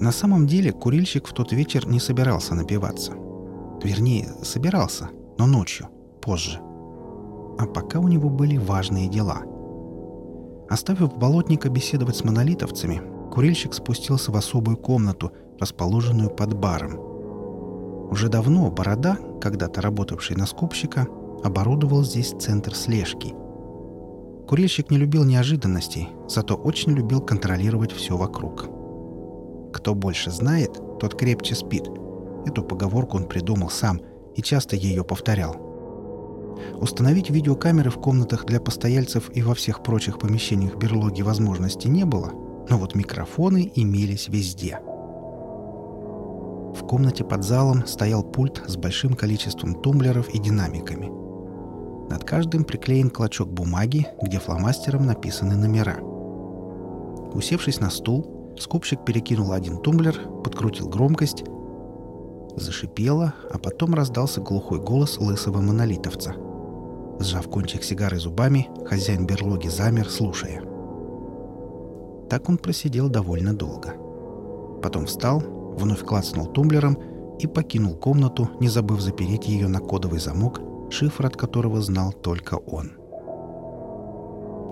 На самом деле курильщик в тот вечер не собирался напиваться. Вернее, собирался, но ночью, позже. А пока у него были важные дела. Оставив болотника беседовать с монолитовцами, курильщик спустился в особую комнату, расположенную под баром. Уже давно Борода, когда-то работавший на скупщика, оборудовал здесь центр слежки. Курильщик не любил неожиданностей, зато очень любил контролировать все вокруг. «Кто больше знает, тот крепче спит». Эту поговорку он придумал сам и часто ее повторял. Установить видеокамеры в комнатах для постояльцев и во всех прочих помещениях берлоги возможности не было, но вот микрофоны имелись везде. В комнате под залом стоял пульт с большим количеством тумблеров и динамиками. Над каждым приклеен клочок бумаги, где фломастером написаны номера. Усевшись на стул, Скупщик перекинул один тумблер, подкрутил громкость. Зашипело, а потом раздался глухой голос лысого монолитовца. Сжав кончик сигары зубами, хозяин берлоги замер, слушая. Так он просидел довольно долго. Потом встал, вновь клацнул тумблером и покинул комнату, не забыв запереть ее на кодовый замок, шифр от которого знал только он.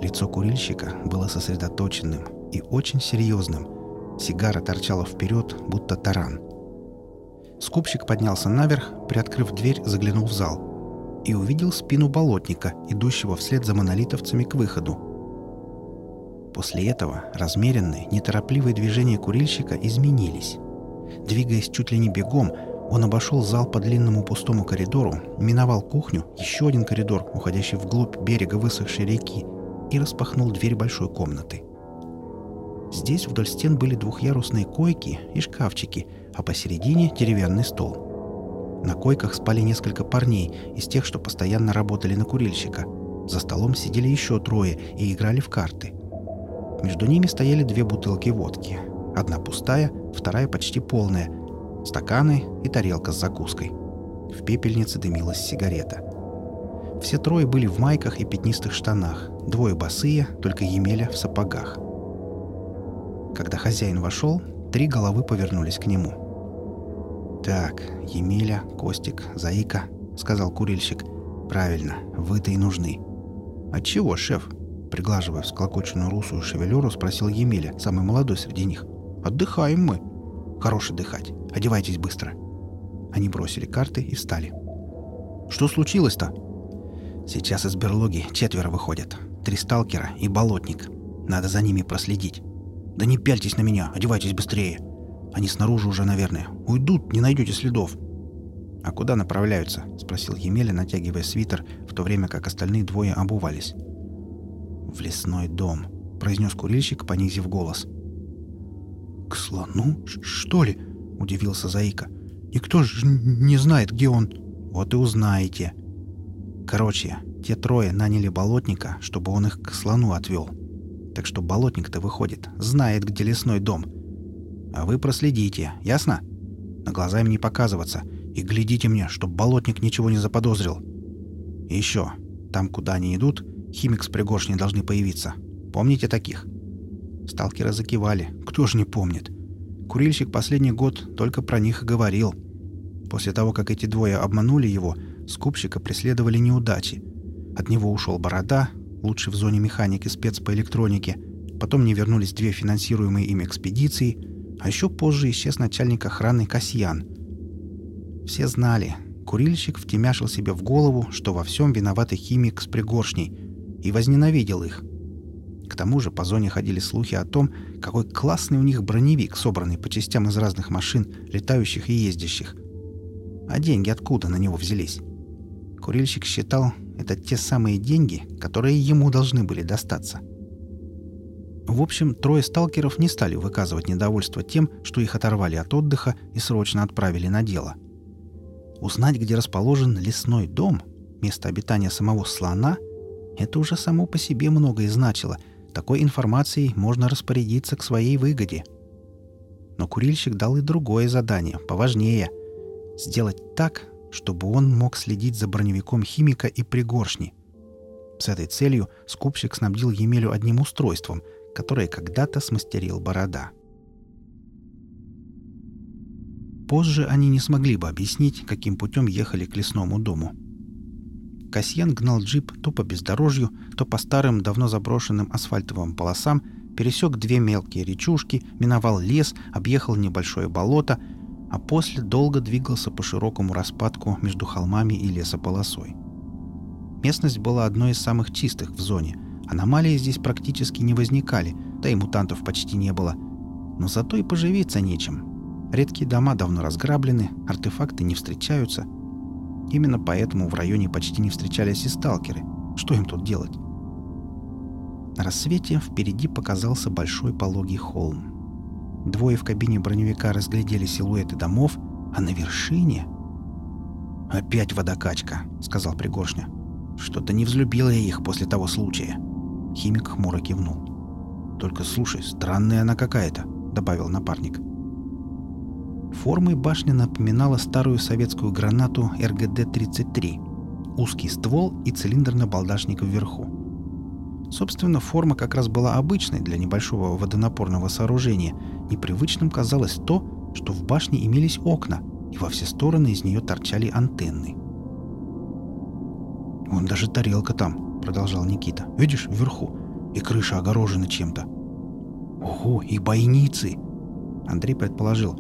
Лицо курильщика было сосредоточенным и очень серьезным. Сигара торчала вперед, будто таран. Скупщик поднялся наверх, приоткрыв дверь, заглянул в зал и увидел спину болотника, идущего вслед за монолитовцами к выходу. После этого размеренные, неторопливые движения курильщика изменились. Двигаясь чуть ли не бегом, он обошел зал по длинному пустому коридору, миновал кухню, еще один коридор, уходящий вглубь берега высохшей реки, и распахнул дверь большой комнаты. Здесь вдоль стен были двухъярусные койки и шкафчики, а посередине деревянный стол. На койках спали несколько парней из тех, что постоянно работали на курильщика. За столом сидели еще трое и играли в карты. Между ними стояли две бутылки водки. Одна пустая, вторая почти полная. Стаканы и тарелка с закуской. В пепельнице дымилась сигарета. Все трое были в майках и пятнистых штанах. Двое босые, только Емеля в сапогах. Когда хозяин вошел, три головы повернулись к нему. «Так, Емеля, Костик, Заика», — сказал курильщик. «Правильно, вы-то и нужны». «Отчего, шеф?» Приглаживая всклокоченную русую шевелюру, спросил Емеля, самый молодой среди них. «Отдыхаем мы». «Хорош отдыхать. Одевайтесь быстро». Они бросили карты и встали. «Что случилось-то?» «Сейчас из берлоги четверо выходят. Три сталкера и болотник. Надо за ними проследить. «Да не пяльтесь на меня, одевайтесь быстрее. Они снаружи уже, наверное. Уйдут, не найдете следов». «А куда направляются?» — спросил Емеля, натягивая свитер, в то время как остальные двое обувались. «В лесной дом», — произнес курильщик, понизив голос. «К слону, что ли?» — удивился Заика. «Никто же не знает, где он». «Вот и узнаете». Короче, те трое наняли болотника, чтобы он их к слону отвел так что болотник-то выходит, знает, где лесной дом. А вы проследите, ясно? На глаза им не показываться. И глядите мне, чтоб болотник ничего не заподозрил. И еще, там, куда они идут, химик с пригоршней должны появиться. Помните таких? Сталкеры закивали. Кто ж не помнит? Курильщик последний год только про них и говорил. После того, как эти двое обманули его, скупщика преследовали неудачи. От него ушел Борода, лучший в зоне механик и спец по электронике. Потом не вернулись две финансируемые им экспедиции, а еще позже исчез начальник охраны Касьян. Все знали, курильщик втемяшил себе в голову, что во всем виноват химик с пригоршней, и возненавидел их. К тому же по зоне ходили слухи о том, какой классный у них броневик, собранный по частям из разных машин, летающих и ездящих. А деньги откуда на него взялись? Курильщик считал, это те самые деньги, которые ему должны были достаться. В общем, трое сталкеров не стали выказывать недовольство тем, что их оторвали от отдыха и срочно отправили на дело. Узнать, где расположен лесной дом, место обитания самого слона, это уже само по себе многое значило. Такой информацией можно распорядиться к своей выгоде. Но курильщик дал и другое задание, поважнее. Сделать так, чтобы он мог следить за броневиком химика и пригоршни. С этой целью скупщик снабдил Емелю одним устройством, которое когда-то смастерил Борода. Позже они не смогли бы объяснить, каким путем ехали к лесному дому. Касьян гнал джип то по бездорожью, то по старым, давно заброшенным асфальтовым полосам, пересек две мелкие речушки, миновал лес, объехал небольшое болото, а после долго двигался по широкому распадку между холмами и лесополосой. Местность была одной из самых чистых в зоне. Аномалии здесь практически не возникали, да и мутантов почти не было. Но зато и поживиться нечем. Редкие дома давно разграблены, артефакты не встречаются. Именно поэтому в районе почти не встречались и сталкеры. Что им тут делать? На рассвете впереди показался большой пологий холм. Двое в кабине броневика разглядели силуэты домов, а на вершине... «Опять водокачка», — сказал Пригоршня. «Что-то не взлюбила я их после того случая». Химик хмуро кивнул. «Только слушай, странная она какая-то», — добавил напарник. Формой башня напоминала старую советскую гранату РГД-33. Узкий ствол и цилиндр на балдашник вверху. Собственно, форма как раз была обычной для небольшого водонапорного сооружения. Непривычным казалось то, что в башне имелись окна, и во все стороны из нее торчали антенны. «Вон даже тарелка там», — продолжал Никита. «Видишь, вверху. И крыша огорожена чем-то». «Ого, и бойницы!» Андрей предположил.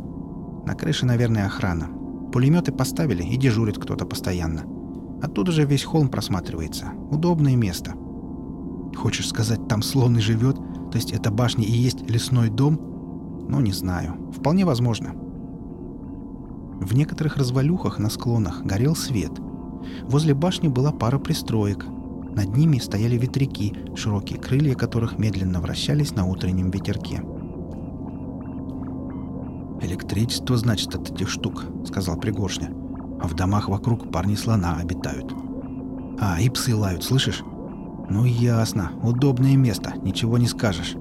«На крыше, наверное, охрана. Пулеметы поставили, и дежурит кто-то постоянно. Оттуда же весь холм просматривается. Удобное место». Хочешь сказать, там слон и живет? То есть эта башня и есть лесной дом? Ну, не знаю. Вполне возможно. В некоторых развалюхах на склонах горел свет. Возле башни была пара пристроек. Над ними стояли ветряки, широкие крылья которых медленно вращались на утреннем ветерке. «Электричество, значит, от этих штук», — сказал Пригоршня. «А в домах вокруг парни слона обитают». «А, и псы лают, слышишь? «Ну ясно. Удобное место. Ничего не скажешь.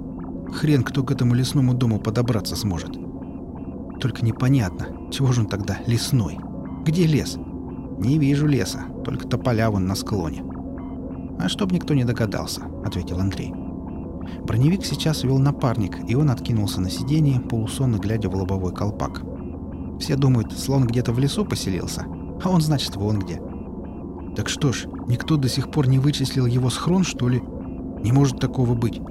Хрен кто к этому лесному дому подобраться сможет. Только непонятно, чего же он тогда лесной? Где лес? Не вижу леса, только тополя вон на склоне. А чтоб никто не догадался, ответил Андрей. Броневик сейчас вел напарник, и он откинулся на сиденье, полусонно глядя в лобовой колпак. Все думают, слон где-то в лесу поселился, а он, значит, вон где. Так что ж, никто до сих пор не вычислил его схрон, что ли? Не может такого быть.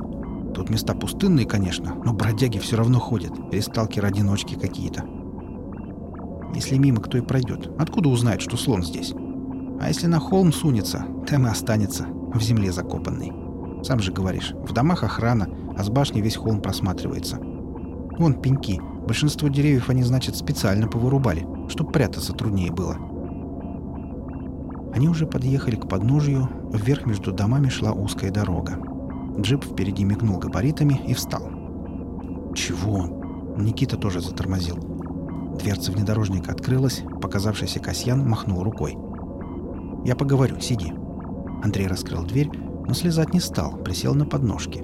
Тут места пустынные, конечно, но бродяги все равно ходят, или сталкеры-одиночки какие-то. Если мимо кто и пройдет, откуда узнает, что слон здесь? А если на холм сунется, там и останется, в земле закопанный. Сам же говоришь, в домах охрана, а с башни весь холм просматривается. Вон пеньки. Большинство деревьев они, значит, специально повырубали, чтобы прятаться труднее было. Они уже подъехали к подножию, вверх между домами шла узкая дорога. Джип впереди мигнул габаритами и встал. «Чего он?» Никита тоже затормозил. Дверца внедорожника открылась, показавшийся Касьян махнул рукой. «Я поговорю, сиди». Андрей раскрыл дверь, но слезать не стал, присел на подножки.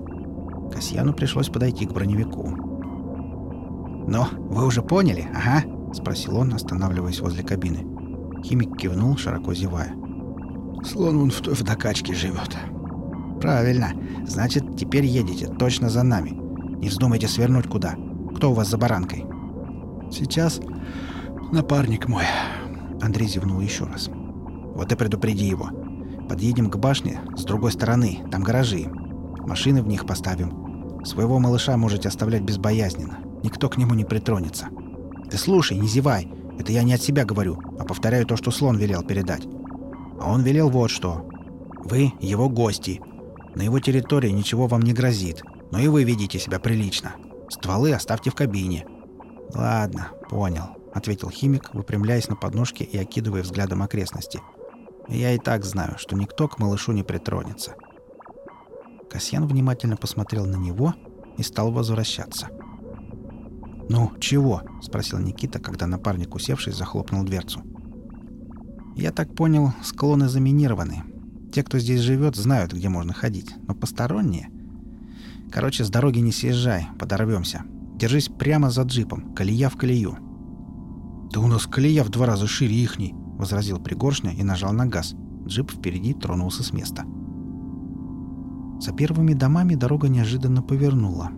Касьяну пришлось подойти к броневику. «Ну, вы уже поняли, ага?» — спросил он, останавливаясь возле кабины. Химик кивнул, широко зевая. Слон он в той в докачке живет. Правильно. Значит, теперь едете точно за нами. Не вздумайте свернуть куда. Кто у вас за баранкой? Сейчас напарник мой. Андрей зевнул еще раз. Вот и предупреди его. Подъедем к башне с другой стороны. Там гаражи. Машины в них поставим. Своего малыша можете оставлять безбоязненно. Никто к нему не притронется. Ты слушай, не зевай. Это я не от себя говорю, а повторяю то, что слон велел передать. А он велел вот что. Вы его гости. На его территории ничего вам не грозит, но и вы ведите себя прилично. Стволы оставьте в кабине. Ладно, понял, ответил химик, выпрямляясь на подножке и окидывая взглядом окрестности. Я и так знаю, что никто к малышу не притронется. Касьян внимательно посмотрел на него и стал возвращаться. «Ну, чего?» — спросил Никита, когда напарник, усевшись, захлопнул дверцу. Я так понял, склоны заминированы. Те, кто здесь живет, знают, где можно ходить. Но посторонние... Короче, с дороги не съезжай, подорвемся. Держись прямо за джипом, колея в колею. «Да у нас колея в два раза шире ихней», — возразил Пригоршня и нажал на газ. Джип впереди тронулся с места. За первыми домами дорога неожиданно повернула.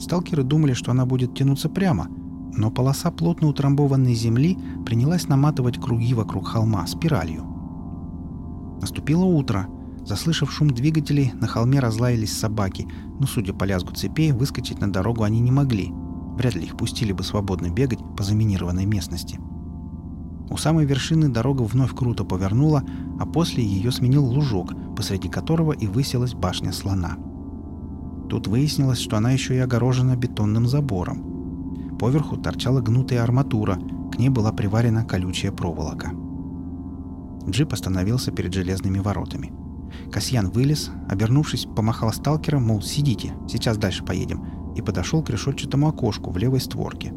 Сталкеры думали, что она будет тянуться прямо, но полоса плотно утрамбованной земли принялась наматывать круги вокруг холма спиралью. Наступило утро. Заслышав шум двигателей, на холме разлаялись собаки, но, судя по лязгу цепей, выскочить на дорогу они не могли. Вряд ли их пустили бы свободно бегать по заминированной местности. У самой вершины дорога вновь круто повернула, а после ее сменил лужок, посреди которого и высилась башня слона. Тут выяснилось, что она еще и огорожена бетонным забором. Поверху торчала гнутая арматура, к ней была приварена колючая проволока. Джип остановился перед железными воротами. Касьян вылез, обернувшись, помахал сталкером, мол, сидите, сейчас дальше поедем, и подошел к решетчатому окошку в левой створке.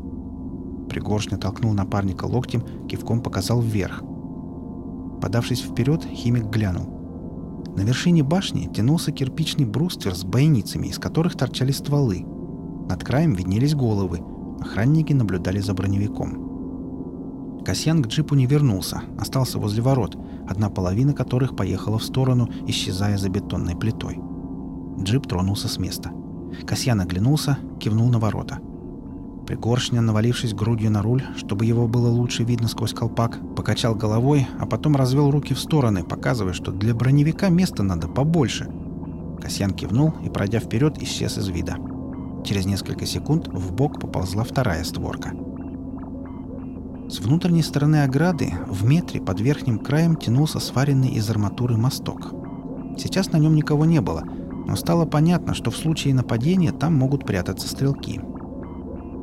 Пригоршня толкнул напарника локтем, кивком показал вверх. Подавшись вперед, химик глянул. На вершине башни тянулся кирпичный бруствер с бойницами, из которых торчали стволы. Над краем виднелись головы. Охранники наблюдали за броневиком. Касьян к джипу не вернулся, остался возле ворот, одна половина которых поехала в сторону, исчезая за бетонной плитой. Джип тронулся с места. Касьян оглянулся, кивнул на ворота. Пригоршня, навалившись грудью на руль, чтобы его было лучше видно сквозь колпак, покачал головой, а потом развел руки в стороны, показывая, что для броневика места надо побольше. Касьян кивнул и, пройдя вперед, исчез из вида. Через несколько секунд в бок поползла вторая створка — с внутренней стороны ограды в метре под верхним краем тянулся сваренный из арматуры мосток. Сейчас на нем никого не было, но стало понятно, что в случае нападения там могут прятаться стрелки.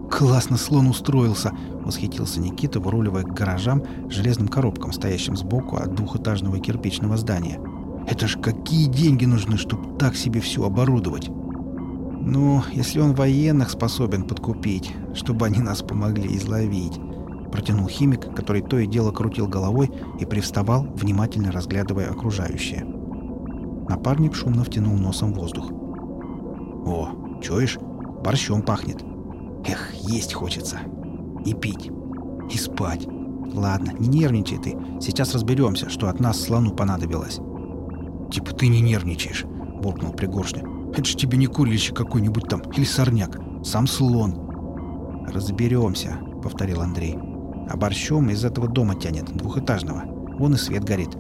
«Классно слон устроился!» — восхитился Никита, выруливая к гаражам железным коробкам, стоящим сбоку от двухэтажного кирпичного здания. «Это ж какие деньги нужны, чтобы так себе все оборудовать!» «Ну, если он военных способен подкупить, чтобы они нас помогли изловить», протянул химик, который то и дело крутил головой и привставал, внимательно разглядывая окружающее. Напарник шумно втянул носом воздух. «О, чуешь? Борщом пахнет. Эх, есть хочется. И пить. И спать. Ладно, не нервничай ты. Сейчас разберемся, что от нас слону понадобилось». «Типа ты не нервничаешь», — буркнул Пригоршня. «Это ж тебе не курильщик какой-нибудь там или сорняк. Сам слон». «Разберемся», — повторил Андрей. А борщом из этого дома тянет, двухэтажного. Вон и свет горит.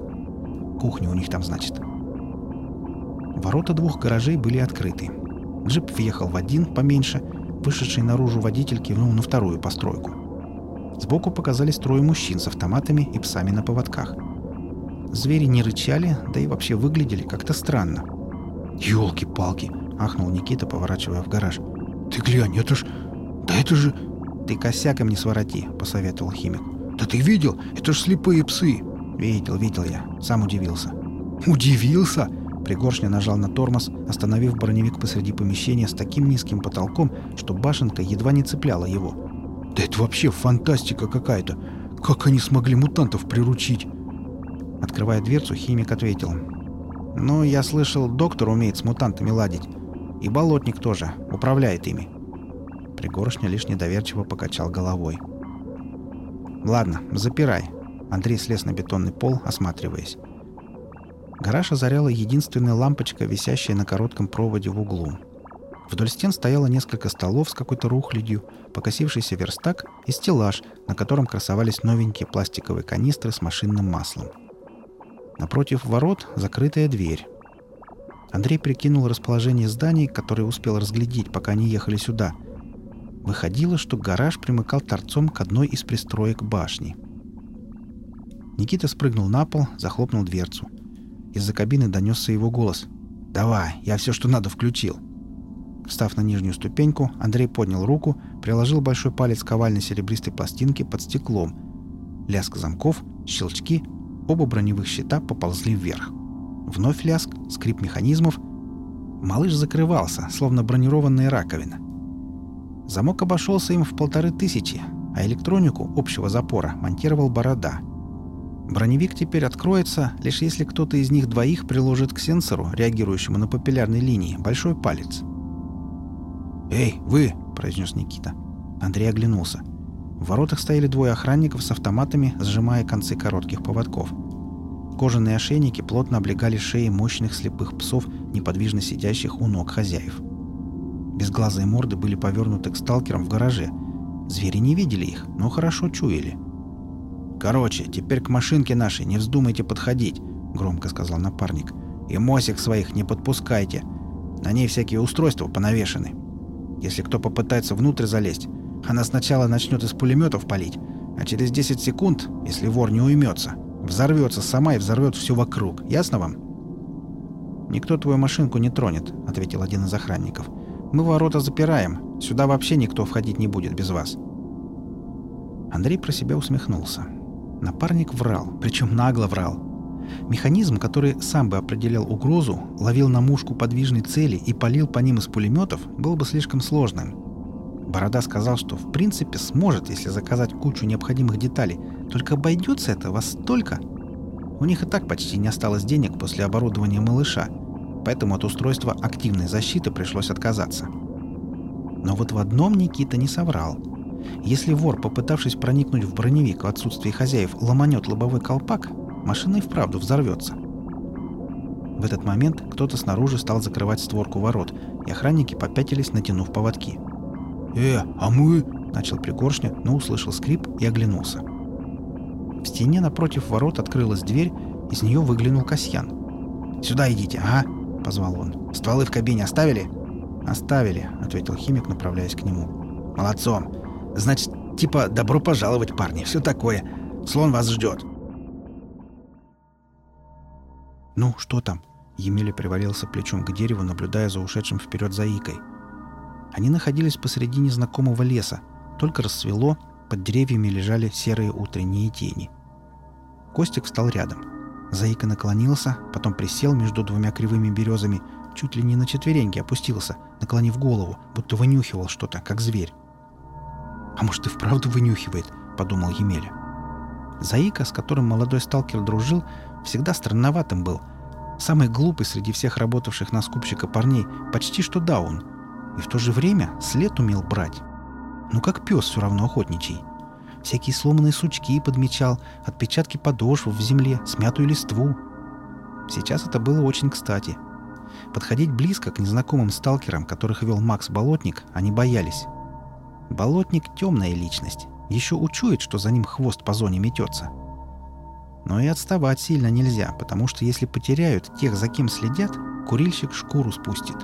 Кухня у них там, значит. Ворота двух гаражей были открыты. Джип въехал в один, поменьше. Вышедший наружу водитель кивнул на вторую постройку. Сбоку показались трое мужчин с автоматами и псами на поводках. Звери не рычали, да и вообще выглядели как-то странно. «Елки-палки!» — ахнул Никита, поворачивая в гараж. «Ты глянь, это ж... Да это же...» «Ты косяком не свороти», — посоветовал химик. «Да ты видел? Это ж слепые псы!» «Видел, видел я. Сам удивился». «Удивился?» Пригоршня нажал на тормоз, остановив броневик посреди помещения с таким низким потолком, что башенка едва не цепляла его. «Да это вообще фантастика какая-то! Как они смогли мутантов приручить?» Открывая дверцу, химик ответил. «Ну, я слышал, доктор умеет с мутантами ладить. И болотник тоже. Управляет ими. Пригоршня лишь недоверчиво покачал головой. «Ладно, запирай». Андрей слез на бетонный пол, осматриваясь. Гараж озаряла единственная лампочка, висящая на коротком проводе в углу. Вдоль стен стояло несколько столов с какой-то рухлядью, покосившийся верстак и стеллаж, на котором красовались новенькие пластиковые канистры с машинным маслом. Напротив ворот закрытая дверь. Андрей прикинул расположение зданий, которые успел разглядеть, пока они ехали сюда – Выходило, что гараж примыкал торцом к одной из пристроек башни. Никита спрыгнул на пол, захлопнул дверцу. Из-за кабины донесся его голос. «Давай, я все, что надо, включил». Встав на нижнюю ступеньку, Андрей поднял руку, приложил большой палец к овальной серебристой пластинке под стеклом. Лязг замков, щелчки, оба броневых щита поползли вверх. Вновь лязг, скрип механизмов. Малыш закрывался, словно бронированная раковина. Замок обошелся им в полторы тысячи, а электронику общего запора монтировал Борода. Броневик теперь откроется, лишь если кто-то из них двоих приложит к сенсору, реагирующему на папиллярной линии, большой палец. «Эй, вы!» – произнес Никита. Андрей оглянулся. В воротах стояли двое охранников с автоматами, сжимая концы коротких поводков. Кожаные ошейники плотно облегали шеи мощных слепых псов, неподвижно сидящих у ног хозяев. Безглазые морды были повернуты к сталкерам в гараже. Звери не видели их, но хорошо чуяли. «Короче, теперь к машинке нашей не вздумайте подходить», — громко сказал напарник. «И мосик своих не подпускайте. На ней всякие устройства понавешены. Если кто попытается внутрь залезть, она сначала начнет из пулеметов палить, а через 10 секунд, если вор не уймется, взорвется сама и взорвет все вокруг. Ясно вам?» «Никто твою машинку не тронет», — ответил один из охранников. «Мы ворота запираем. Сюда вообще никто входить не будет без вас». Андрей про себя усмехнулся. Напарник врал, причем нагло врал. Механизм, который сам бы определял угрозу, ловил на мушку подвижной цели и палил по ним из пулеметов, был бы слишком сложным. Борода сказал, что в принципе сможет, если заказать кучу необходимых деталей, только обойдется это во столько. У них и так почти не осталось денег после оборудования малыша, поэтому от устройства активной защиты пришлось отказаться. Но вот в одном Никита не соврал. Если вор, попытавшись проникнуть в броневик в отсутствии хозяев, ломанет лобовой колпак, машина и вправду взорвется. В этот момент кто-то снаружи стал закрывать створку ворот, и охранники попятились, натянув поводки. «Э, а мы...» — начал Пригоршня, но услышал скрип и оглянулся. В стене напротив ворот открылась дверь, из нее выглянул Касьян. «Сюда идите, а?» — позвал он. «Стволы в кабине оставили?» «Оставили», — ответил химик, направляясь к нему. «Молодцом! Значит, типа «добро пожаловать, парни», все такое. Слон вас ждет». «Ну, что там?» Емеля привалился плечом к дереву, наблюдая за ушедшим вперед заикой. Они находились посреди незнакомого леса. Только рассвело, под деревьями лежали серые утренние тени. Костик встал рядом. Заика наклонился, потом присел между двумя кривыми березами, чуть ли не на четвереньки опустился, наклонив голову, будто вынюхивал что-то, как зверь. «А может, и вправду вынюхивает?» — подумал Емеля. Заика, с которым молодой сталкер дружил, всегда странноватым был. Самый глупый среди всех работавших на скупщика парней, почти что даун. И в то же время след умел брать. Ну как пес все равно охотничий. Всякие сломанные сучки подмечал, отпечатки подошв в земле, смятую листву. Сейчас это было очень кстати. Подходить близко к незнакомым сталкерам, которых вел Макс Болотник, они боялись. Болотник — темная личность. Еще учует, что за ним хвост по зоне метется. Но и отставать сильно нельзя, потому что если потеряют тех, за кем следят, курильщик шкуру спустит.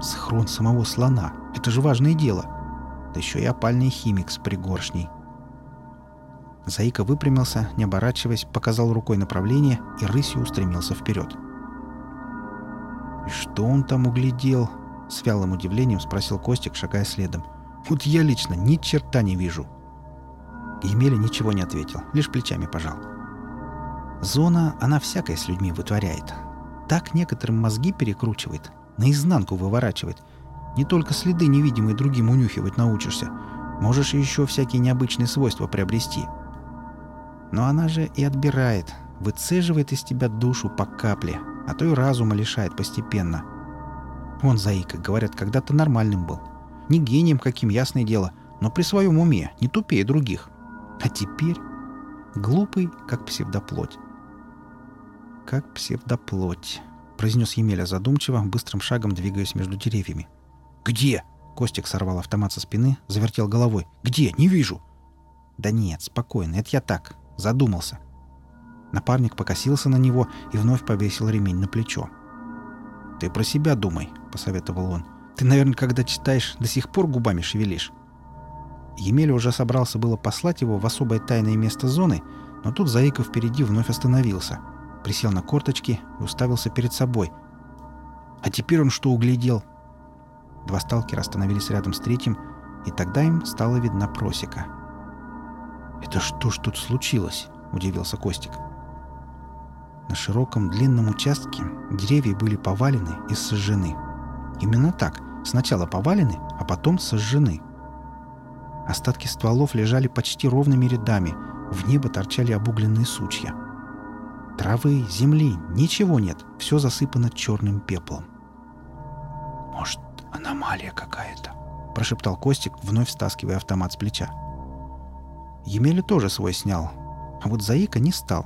Схрон самого слона — это же важное дело. Да еще и опальный химик с пригоршней. Заика выпрямился, не оборачиваясь, показал рукой направление и рысью устремился вперед. «И что он там углядел?» — с вялым удивлением спросил Костик, шагая следом. «Вот я лично ни черта не вижу». Емеля ничего не ответил, лишь плечами пожал. Зона, она всякое с людьми вытворяет. Так некоторым мозги перекручивает, наизнанку выворачивает. Не только следы невидимые другим унюхивать научишься. Можешь еще всякие необычные свойства приобрести. Но она же и отбирает, выцеживает из тебя душу по капле, а то и разума лишает постепенно. Вон Заика, говорят, когда-то нормальным был. Не гением каким, ясное дело, но при своем уме, не тупее других. А теперь глупый, как псевдоплоть как псевдоплоть», — произнес Емеля задумчиво, быстрым шагом двигаясь между деревьями. «Где?» — Костик сорвал автомат со спины, завертел головой. «Где? Не вижу!» «Да нет, спокойно, это я так, задумался». Напарник покосился на него и вновь повесил ремень на плечо. «Ты про себя думай», — посоветовал он. «Ты, наверное, когда читаешь, до сих пор губами шевелишь». Емеля уже собрался было послать его в особое тайное место зоны, но тут Заиков впереди вновь остановился — присел на корточки и уставился перед собой. А теперь он что углядел? Два сталкера остановились рядом с третьим, и тогда им стала видна просека. «Это что ж тут случилось?» – удивился Костик. На широком длинном участке деревья были повалены и сожжены. Именно так. Сначала повалены, а потом сожжены. Остатки стволов лежали почти ровными рядами, в небо торчали обугленные сучья – Травы, земли, ничего нет. Все засыпано черным пеплом. «Может, аномалия какая-то?» – прошептал Костик, вновь стаскивая автомат с плеча. Емеля тоже свой снял, а вот Заика не стал.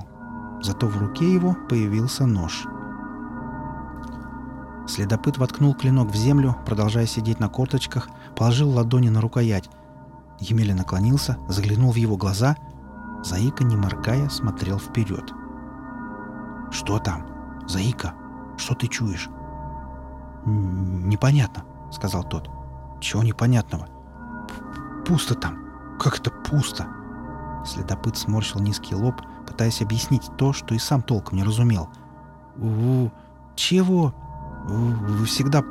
Зато в руке его появился нож. Следопыт воткнул клинок в землю, продолжая сидеть на корточках, положил ладони на рукоять. Емеля наклонился, заглянул в его глаза. Заика, не моргая, смотрел вперед. «Что там? Заика, что ты чуешь?» «Непонятно», — сказал тот. «Чего непонятного?» «Пусто там. Как это пусто?» Следопыт сморщил низкий лоб, пытаясь объяснить то, что и сам толком не разумел. «У... чего? Вы всегда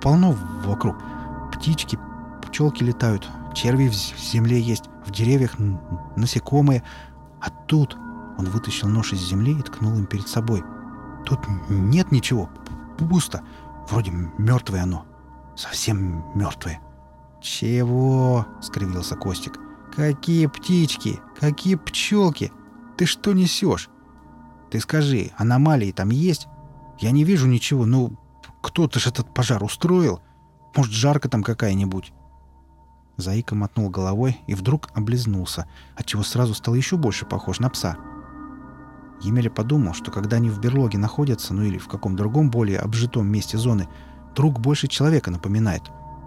полно вокруг. Птички, пчелки летают, черви в земле есть, в деревьях насекомые. А тут...» Он вытащил нож из земли и ткнул им перед собой. «Тут нет ничего. Пусто. Вроде мертвое оно. Совсем мертвое». «Чего?» — скривился Костик. «Какие птички? Какие пчелки? Ты что несешь? Ты скажи, аномалии там есть? Я не вижу ничего. Ну, кто-то же этот пожар устроил. Может, жарко там какая-нибудь?» Заика мотнул головой и вдруг облизнулся, отчего сразу стал еще больше похож на пса. Емеля подумал, что когда они в берлоге находятся, ну или в каком другом более обжитом месте зоны, друг больше человека напоминает.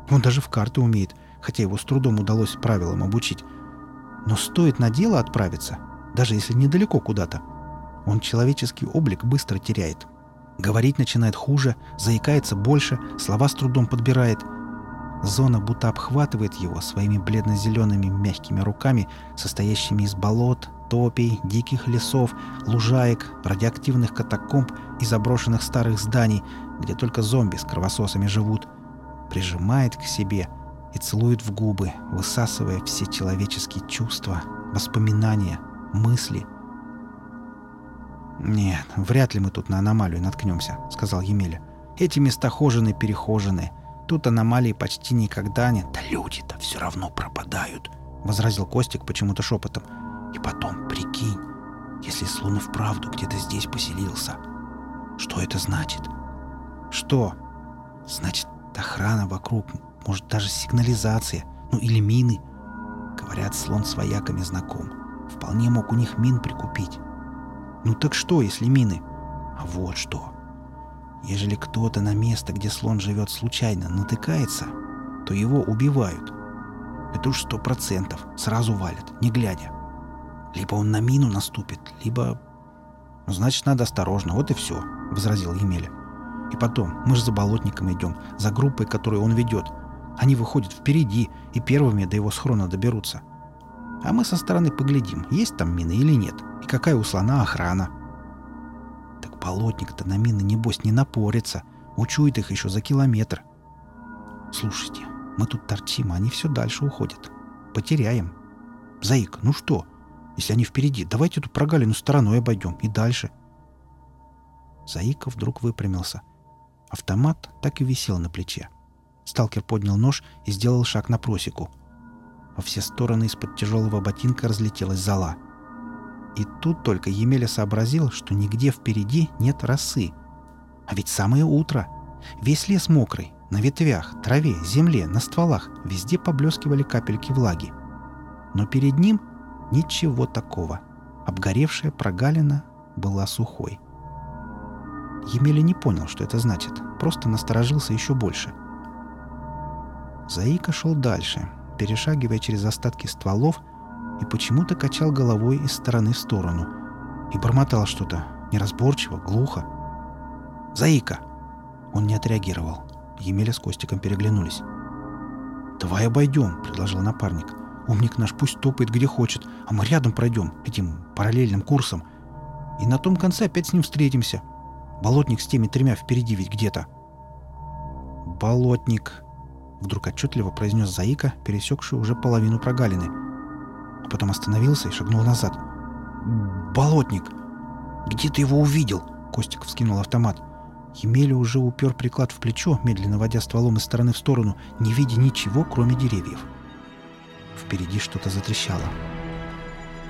Он даже в карты умеет, хотя его с трудом удалось правилам обучить. Но стоит на дело отправиться, даже если недалеко куда-то, он человеческий облик быстро теряет. Говорить начинает хуже, заикается больше, слова с трудом подбирает. Зона будто обхватывает его своими бледно-зелеными мягкими руками, состоящими из болот, топей, диких лесов, лужаек, радиоактивных катакомб и заброшенных старых зданий, где только зомби с кровососами живут. Прижимает к себе – и целует в губы, высасывая все человеческие чувства, воспоминания, мысли. «Нет, вряд ли мы тут на аномалию наткнемся», — сказал Емеля. «Эти места хожены-перехожены. Тут аномалии почти никогда нет». «Да люди-то все равно пропадают», — возразил Костик почему-то шепотом. «И потом, прикинь, если слон и вправду где-то здесь поселился, что это значит?» «Что?» «Значит, охрана вокруг может, даже сигнализация, ну или мины. Говорят, слон с вояками знаком. Вполне мог у них мин прикупить. Ну так что, если мины? А вот что. Ежели кто-то на место, где слон живет, случайно натыкается, то его убивают. Это уж сто процентов. Сразу валят, не глядя. Либо он на мину наступит, либо... Ну, значит, надо осторожно, вот и все, — возразил Емеля. И потом, мы же за болотником идем, за группой, которую он ведет. Они выходят впереди и первыми до его схрона доберутся. А мы со стороны поглядим, есть там мины или нет, и какая у слона охрана. Так болотник-то на мины, небось, не напорится, учует их еще за километр. Слушайте, мы тут торчим, а они все дальше уходят. Потеряем. Заик, ну что? Если они впереди, давайте эту прогалину стороной обойдем и дальше. Заика вдруг выпрямился. Автомат так и висел на плече. Сталкер поднял нож и сделал шаг на просеку. Во все стороны из-под тяжелого ботинка разлетелась зола. И тут только Емеля сообразил, что нигде впереди нет росы. А ведь самое утро. Весь лес мокрый. На ветвях, траве, земле, на стволах везде поблескивали капельки влаги. Но перед ним ничего такого. Обгоревшая прогалина была сухой. Емеля не понял, что это значит, просто насторожился еще больше — Заика шел дальше, перешагивая через остатки стволов, и почему-то качал головой из стороны в сторону. И бормотал что-то, неразборчиво, глухо. «Заика!» Он не отреагировал. Емеля с Костиком переглянулись. «Давай обойдем», — предложил напарник. «Умник наш пусть топает где хочет, а мы рядом пройдем, этим параллельным курсом. И на том конце опять с ним встретимся. Болотник с теми тремя впереди ведь где-то». «Болотник», Вдруг отчетливо произнес Заика, пересекший уже половину прогалины. А потом остановился и шагнул назад. «Болотник!» «Где ты его увидел?» Костик вскинул автомат. Емеля уже упер приклад в плечо, медленно водя стволом из стороны в сторону, не видя ничего, кроме деревьев. Впереди что-то затрещало.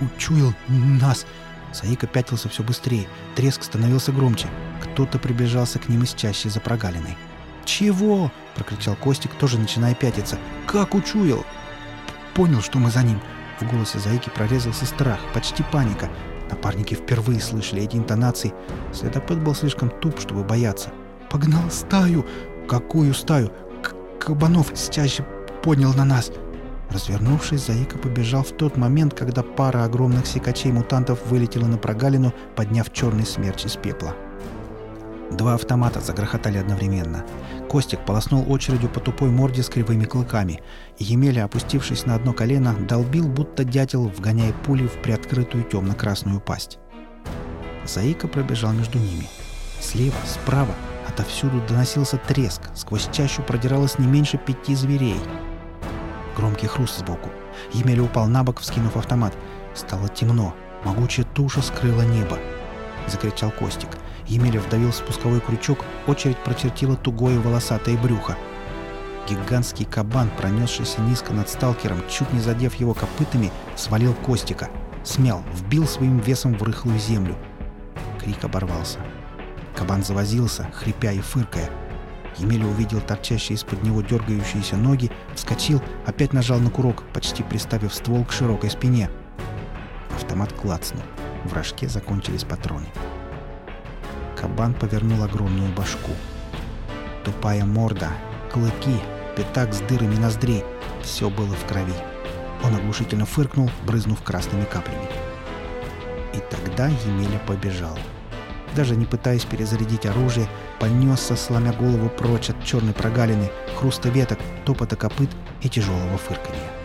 «Учуял нас!» Заика пятился все быстрее. Треск становился громче. Кто-то приближался к ним из чаще за прогалиной. «Чего?» — прокричал Костик, тоже начиная пятиться. «Как учуял?» «Понял, что мы за ним». В голосе Заики прорезался страх, почти паника. Напарники впервые слышали эти интонации. Следопыт был слишком туп, чтобы бояться. «Погнал стаю!» «Какую стаю?» К «Кабанов с чаще поднял на нас!» Развернувшись, Заика побежал в тот момент, когда пара огромных секачей-мутантов вылетела на прогалину, подняв черный смерч из пепла. Два автомата загрохотали одновременно. Костик полоснул очередью по тупой морде с кривыми клыками, и Емеля, опустившись на одно колено, долбил, будто дятел, вгоняя пули в приоткрытую темно-красную пасть. Заика пробежал между ними. Слева, справа, отовсюду доносился треск, сквозь чащу продиралось не меньше пяти зверей. Громкий хруст сбоку. Емеля упал на бок, вскинув автомат. Стало темно. Могучая туша скрыла небо. Закричал Костик. Емеля вдавил спусковой крючок, очередь прочертила тугое волосатое брюхо. Гигантский кабан, пронесшийся низко над сталкером, чуть не задев его копытами, свалил Костика. Смял, вбил своим весом в рыхлую землю. Крик оборвался. Кабан завозился, хрипя и фыркая. Емеля увидел торчащие из-под него дергающиеся ноги, вскочил, опять нажал на курок, почти приставив ствол к широкой спине. Автомат клацнул. В рожке закончились патроны. Кабан повернул огромную башку. Тупая морда, клыки, пятак с дырами ноздрей — все было в крови. Он оглушительно фыркнул, брызнув красными каплями. И тогда Емеля побежал. Даже не пытаясь перезарядить оружие, понесся, сломя голову прочь от черной прогалины, хруста веток, топота копыт и тяжелого фырканья.